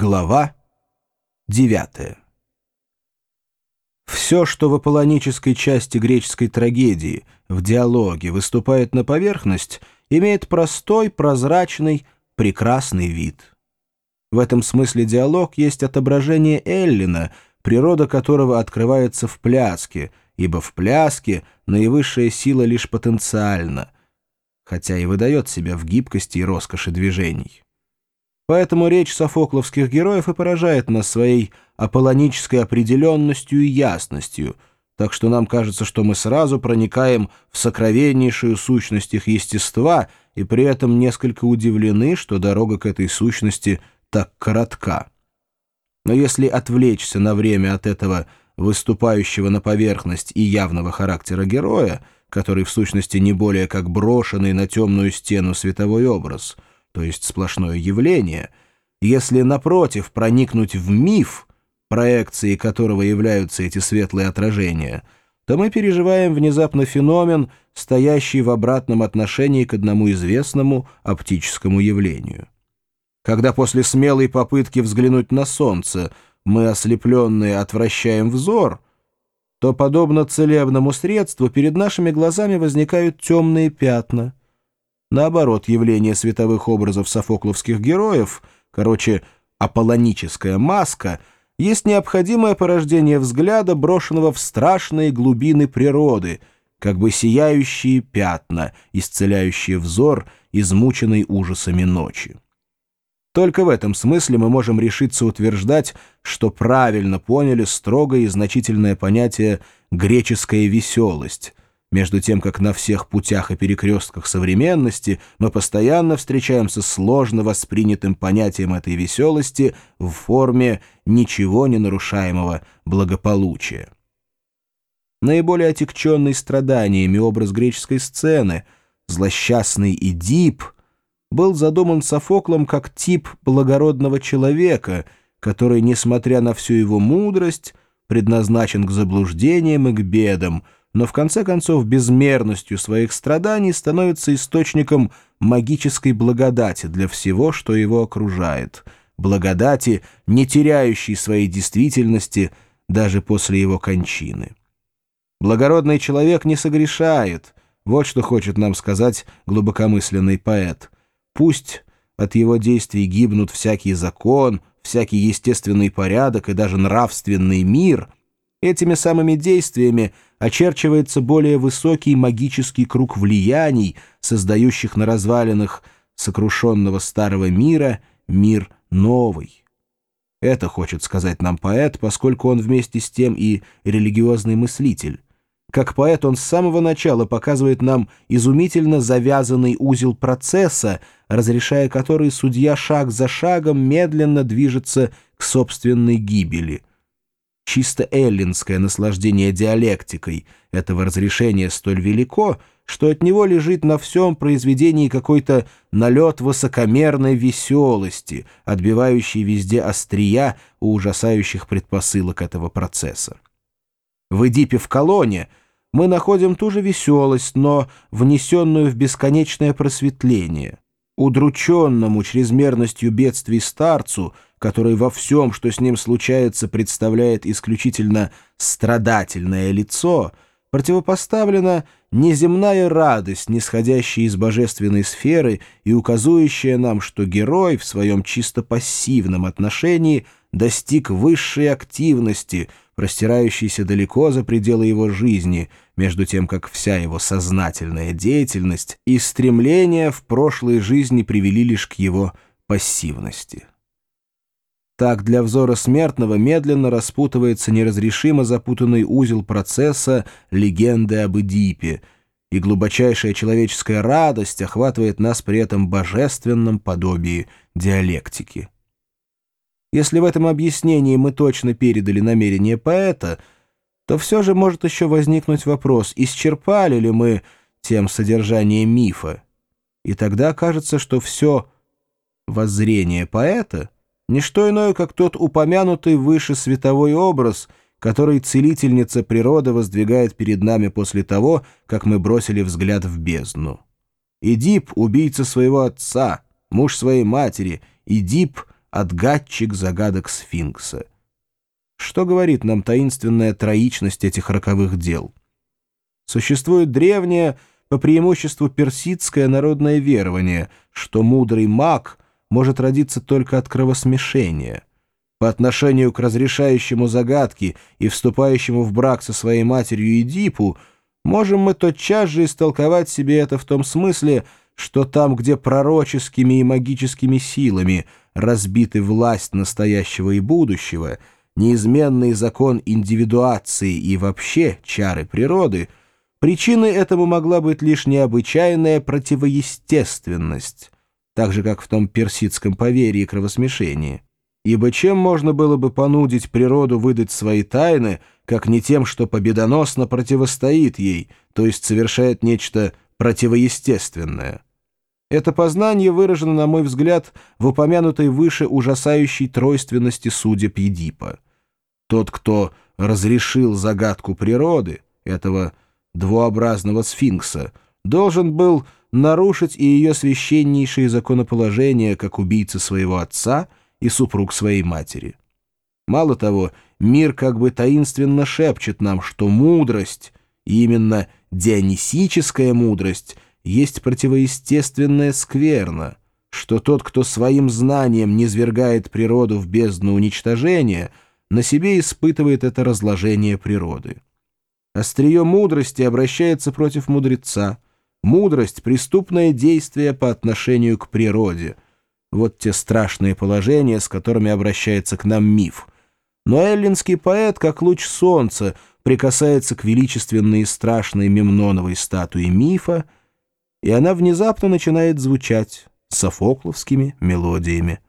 Глава 9 Все, что в аполлонической части греческой трагедии, в диалоге, выступает на поверхность, имеет простой, прозрачный, прекрасный вид. В этом смысле диалог есть отображение Эллина, природа которого открывается в пляске, ибо в пляске наивысшая сила лишь потенциальна, хотя и выдает себя в гибкости и роскоши движений. Поэтому речь софокловских героев и поражает нас своей аполлонической определенностью и ясностью, так что нам кажется, что мы сразу проникаем в сокровеннейшую сущность их естества и при этом несколько удивлены, что дорога к этой сущности так коротка. Но если отвлечься на время от этого выступающего на поверхность и явного характера героя, который в сущности не более как брошенный на темную стену световой образ — то есть сплошное явление, если, напротив, проникнуть в миф, проекции которого являются эти светлые отражения, то мы переживаем внезапно феномен, стоящий в обратном отношении к одному известному оптическому явлению. Когда после смелой попытки взглянуть на солнце мы, ослепленные, отвращаем взор, то, подобно целебному средству, перед нашими глазами возникают темные пятна — Наоборот, явление световых образов софокловских героев, короче, аполлоническая маска, есть необходимое порождение взгляда, брошенного в страшные глубины природы, как бы сияющие пятна, исцеляющие взор, измученный ужасами ночи. Только в этом смысле мы можем решиться утверждать, что правильно поняли строгое и значительное понятие «греческая веселость», между тем как на всех путях и перекрестках современности мы постоянно встречаемся с сложно воспринятым понятием этой веселости в форме ничего не нарушаемого благополучия. Наиболее отягченный страданиями образ греческой сцены, злосчастный Эдип, был задуман Софоклом как тип благородного человека, который, несмотря на всю его мудрость, предназначен к заблуждениям и к бедам — но в конце концов безмерностью своих страданий становится источником магической благодати для всего, что его окружает, благодати, не теряющей своей действительности даже после его кончины. Благородный человек не согрешает, вот что хочет нам сказать глубокомысленный поэт. Пусть от его действий гибнут всякий закон, всякий естественный порядок и даже нравственный мир — Этими самыми действиями очерчивается более высокий магический круг влияний, создающих на развалинах сокрушенного старого мира мир новый. Это хочет сказать нам поэт, поскольку он вместе с тем и религиозный мыслитель. Как поэт он с самого начала показывает нам изумительно завязанный узел процесса, разрешая который судья шаг за шагом медленно движется к собственной гибели — чисто эллинское наслаждение диалектикой этого разрешения столь велико, что от него лежит на всем произведении какой-то налет высокомерной веселости, отбивающий везде острия у ужасающих предпосылок этого процесса. В «Эдипе в колонне» мы находим ту же веселость, но внесенную в бесконечное просветление. Удрученному чрезмерностью бедствий старцу — который во всем, что с ним случается, представляет исключительно страдательное лицо, противопоставлена неземная радость, нисходящая из божественной сферы и указывающая нам, что герой в своем чисто пассивном отношении достиг высшей активности, простирающейся далеко за пределы его жизни, между тем как вся его сознательная деятельность и стремления в прошлой жизни привели лишь к его пассивности. Так для взора смертного медленно распутывается неразрешимо запутанный узел процесса легенды об Эдипе, и глубочайшая человеческая радость охватывает нас при этом божественном подобии диалектики. Если в этом объяснении мы точно передали намерение поэта, то все же может еще возникнуть вопрос, исчерпали ли мы тем содержание мифа, и тогда кажется, что все воззрение поэта — не что иное, как тот упомянутый выше световой образ, который целительница природы воздвигает перед нами после того, как мы бросили взгляд в бездну. Идип — убийца своего отца, муж своей матери, Идип — отгадчик загадок сфинкса. Что говорит нам таинственная троичность этих роковых дел? Существует древнее, по преимуществу персидское народное верование, что мудрый маг может родиться только от кровосмешения. По отношению к разрешающему загадки и вступающему в брак со своей матерью Эдипу, можем мы тотчас же истолковать себе это в том смысле, что там, где пророческими и магическими силами разбиты власть настоящего и будущего, неизменный закон индивидуации и вообще чары природы — Причиной этому могла быть лишь необычайная противоестественность, так же, как в том персидском поверье кровосмешения. Ибо чем можно было бы понудить природу выдать свои тайны, как не тем, что победоносно противостоит ей, то есть совершает нечто противоестественное? Это познание выражено, на мой взгляд, в упомянутой выше ужасающей тройственности судеб Едипа. Тот, кто разрешил загадку природы, этого двуобразного сфинкса, должен был нарушить и ее священнейшие законоположения как убийца своего отца и супруг своей матери. Мало того, мир как бы таинственно шепчет нам, что мудрость, именно дионисическая мудрость, есть противоестественная скверна, что тот, кто своим знанием низвергает природу в бездну уничтожения, на себе испытывает это разложение природы. Острие мудрости обращается против мудреца. Мудрость — преступное действие по отношению к природе. Вот те страшные положения, с которыми обращается к нам миф. Но эллинский поэт, как луч солнца, прикасается к величественной и страшной мемноновой статуе мифа, и она внезапно начинает звучать софокловскими мелодиями.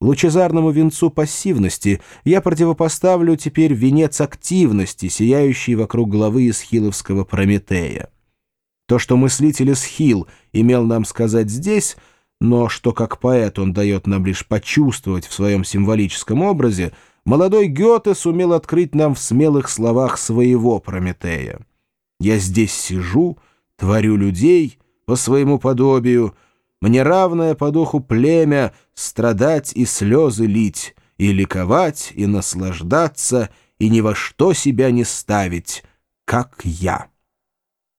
Лучезарному венцу пассивности я противопоставлю теперь венец активности, сияющий вокруг головы Исхиловского Прометея. То, что мыслитель Исхил имел нам сказать здесь, но что как поэт он дает нам лишь почувствовать в своем символическом образе, молодой Гёте сумел открыть нам в смелых словах своего Прометея. «Я здесь сижу, творю людей по своему подобию», мне равное по духу племя страдать и слезы лить, и ликовать, и наслаждаться, и ни во что себя не ставить, как я».